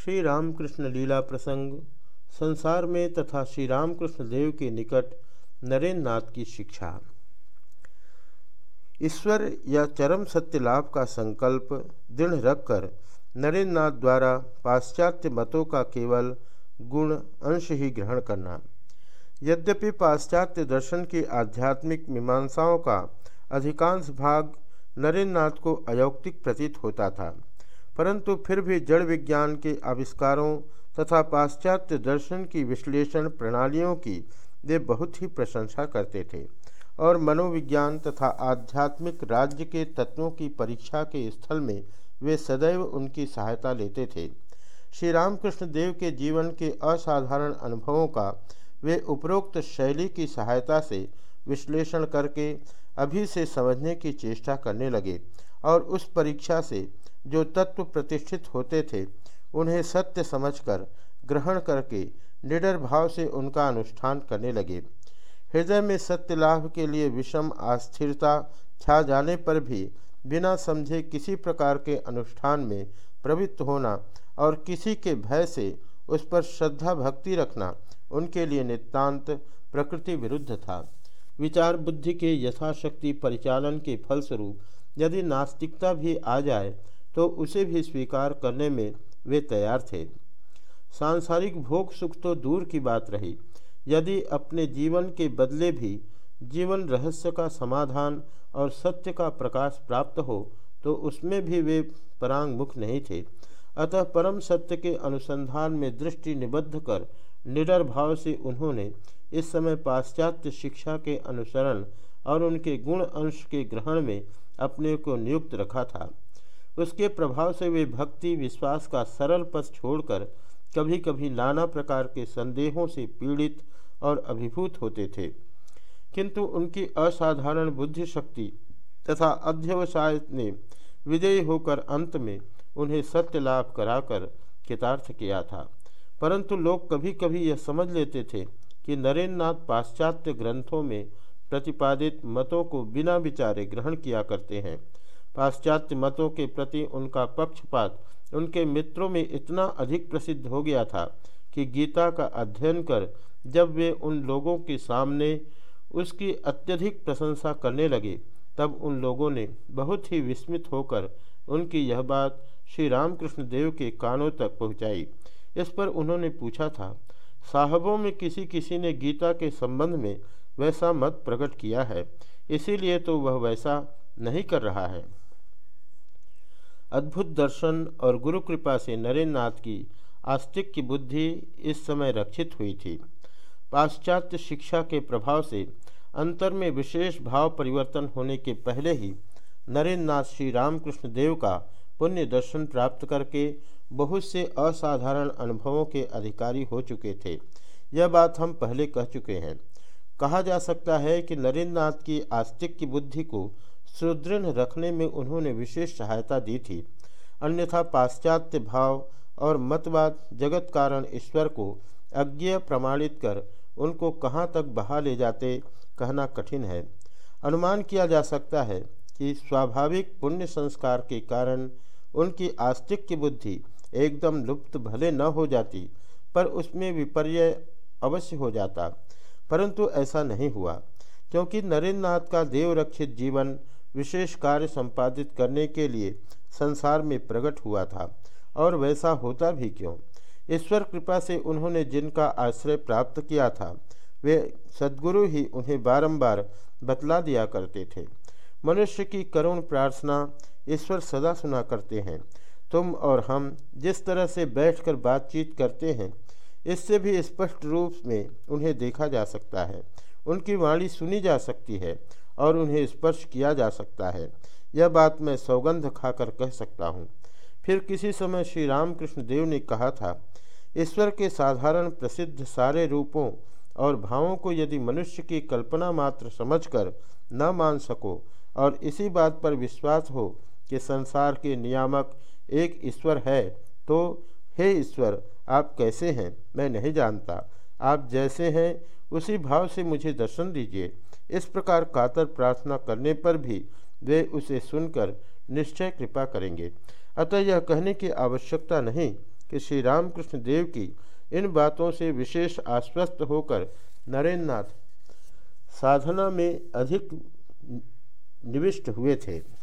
श्री रामकृष्ण लीला प्रसंग, संसार में तथा श्री रामकृष्ण देव के निकट नरेंद्र नाथ की शिक्षा। ईश्वर या चरम सत्य लाभ का संकल्प दृढ़ रखकर नरेंद्र नाथ द्वारा पाश्चात्य मतों का केवल गुण अंश ही ग्रहण करना। यद्यपि पाश्चात्य दर्शन की आध्यात्मिक मीमांसाओं का अधिकांश भाग नरेंद्र नाथ को अयौक्तिक प्रतीत होता था परंतु फिर भी जड़ विज्ञान के आविष्कारों तथा पाश्चात्य दर्शन की विश्लेषण प्रणालियों की वे बहुत ही प्रशंसा करते थे और मनोविज्ञान तथा आध्यात्मिक राज्य के तत्वों की परीक्षा के स्थल में वे सदैव उनकी सहायता लेते थे। श्री रामकृष्ण देव के जीवन के असाधारण अनुभवों का वे उपरोक्त शैली की सहायता से विश्लेषण करके अभी से समझने की चेष्टा करने लगे। और उस परीक्षा से जो तत्व प्रतिष्ठित होते थे, उन्हें सत्य समझकर ग्रहण करके निडर भाव से उनका अनुष्ठान करने लगे। हृदय में सत्य लाभ के लिए विषम अस्थिरता छा जाने पर भी बिना समझे किसी प्रकार के अनुष्ठान में प्रवृत्त होना और किसी के भय से उस पर श्रद्धा भक्ति रखना उनके लिए नितांत प्रकृति विरुद्ध था। विचार बुद्धि के यथाशक्ति परिचालन के फलस्वरूप यदि नास्तिकता भी आ जाए तो उसे भी स्वीकार करने में वे तैयार थे। सांसारिक भोग सुख तो दूर की बात रही। यदि अपने जीवन के बदले भी जीवन रहस्य का समाधान और सत्य का प्रकाश प्राप्त हो तो उसमें भी वे परांग मुख नहीं थे। अतः परम सत्य के अनुसंधान में दृष्टि निबद्ध कर, निडर भाव से उन्होंने इस समय पाश्चात्य शिक्षा के अनुसरण और उनके गुण अंश के ग्रहण में अपने को नियुक्त रखा था। उसके प्रभाव से वे भक्ति, विश्वास का सरल पथ छोड़कर कभी कभी नाना प्रकार के संदेहों से पीड़ित और अभिभूत होते थे। किंतु उनकी असाधारण बुद्धि शक्ति तथा अध्यवसाय ने विजयी होकर अंत में उन्हें सत्य लाभ कराकर कितार्थ किया था। परंतु लोग कभी कभी यह समझ लेते थे कि नरेंद्र नाथ पाश्चात्य ग्रंथों में प्रतिपादित मतों को बिना विचारे ग्रहण किया करते हैं। पाश्चात्य मतों के प्रति उनका पक्षपात उनके मित्रों में इतना अधिक प्रसिद्ध हो गया था कि गीता का अध्ययन कर जब वे उन लोगों के सामने उसकी अत्यधिक प्रशंसा करने लगे, तब उन लोगों ने बहुत ही विस्मित होकर उनकी यह बात श्री रामकृष्ण देव के कानों तक पहुंचाई। इस पर उन्होंने पूछा था, साहबों में किसी किसी ने गीता के संबंध में वैसा मत प्रकट किया है। इसीलिए तो वह वैसा नहीं कर रहा है। अद्भुत दर्शन और गुरु कृपा से नरेंद्र नाथ की आस्तिक की बुद्धि इस समय रक्षित हुई थी। पाश्चात्य शिक्षा के प्रभाव से अंतर में विशेष भाव परिवर्तन होने के पहले ही नरेंद्र नाथ श्री रामकृष्ण देव का पुण्य दर्शन प्राप्त करके बहुत से असाधारण अनुभवों के अधिकारी हो चुके थे। यह बात हम पहले कह चुके हैं। कहा जा सकता है कि नरेंद्र नाथ की आस्तिक की बुद्धि को सुदृढ़ रखने में उन्होंने विशेष सहायता दी थी। अन्यथा पाश्चात्य भाव और मतवाद जगत कारण ईश्वर को अज्ञेय प्रमाणित कर उनको कहाँ तक बहा ले जाते कहना कठिन है। अनुमान किया जा सकता है कि स्वाभाविक पुण्य संस्कार के कारण उनकी आस्तिक की बुद्धि एकदम लुप्त भले न हो जाती, पर उसमें विपर्य अवश्य हो जाता। परंतु ऐसा नहीं हुआ, क्योंकि नरेंद्र नाथ का देवरक्षित जीवन विशेष कार्य संपादित करने के लिए संसार में प्रकट हुआ था, और वैसा होता भी क्यों? ईश्वर कृपा से उन्होंने जिनका आश्रय प्राप्त किया था, वे सदगुरु ही उन्हें बारंबार बतला दिया करते थे। मनुष्य की करुण प्रार्थना ईश्वर सदा सुना करते हैं। तुम और हम जिस तरह से बैठकर बातचीत करते हैं इससे भी स्पष्ट रूप में उन्हें देखा जा सकता है। उनकी वाणी सुनी जा सकती है और उन्हें स्पर्श किया जा सकता है। यह बात मैं सौगंध खाकर कह सकता हूँ। फिर किसी समय श्री रामकृष्ण देव ने कहा था, ईश्वर के साधारण प्रसिद्ध सारे रूपों और भावों को यदि मनुष्य की कल्पना मात्र समझकर न मान सको और इसी बात पर विश्वास हो कि संसार के नियामक एक ईश्वर है तो हे ईश्वर, आप कैसे हैं? मैं नहीं जानता। आप जैसे हैं, उसी भाव से मुझे दर्शन दीजिए। इस प्रकार कातर प्रार्थना करने पर भी वे उसे सुनकर निश्चय कृपा करेंगे। अतः यह कहने की आवश्यकता नहीं कि श्री रामकृष्ण देव की इन बातों से विशेष आश्वस्त होकर नरेंद्रनाथ साधना में अधिक निविष्ट हुए थे।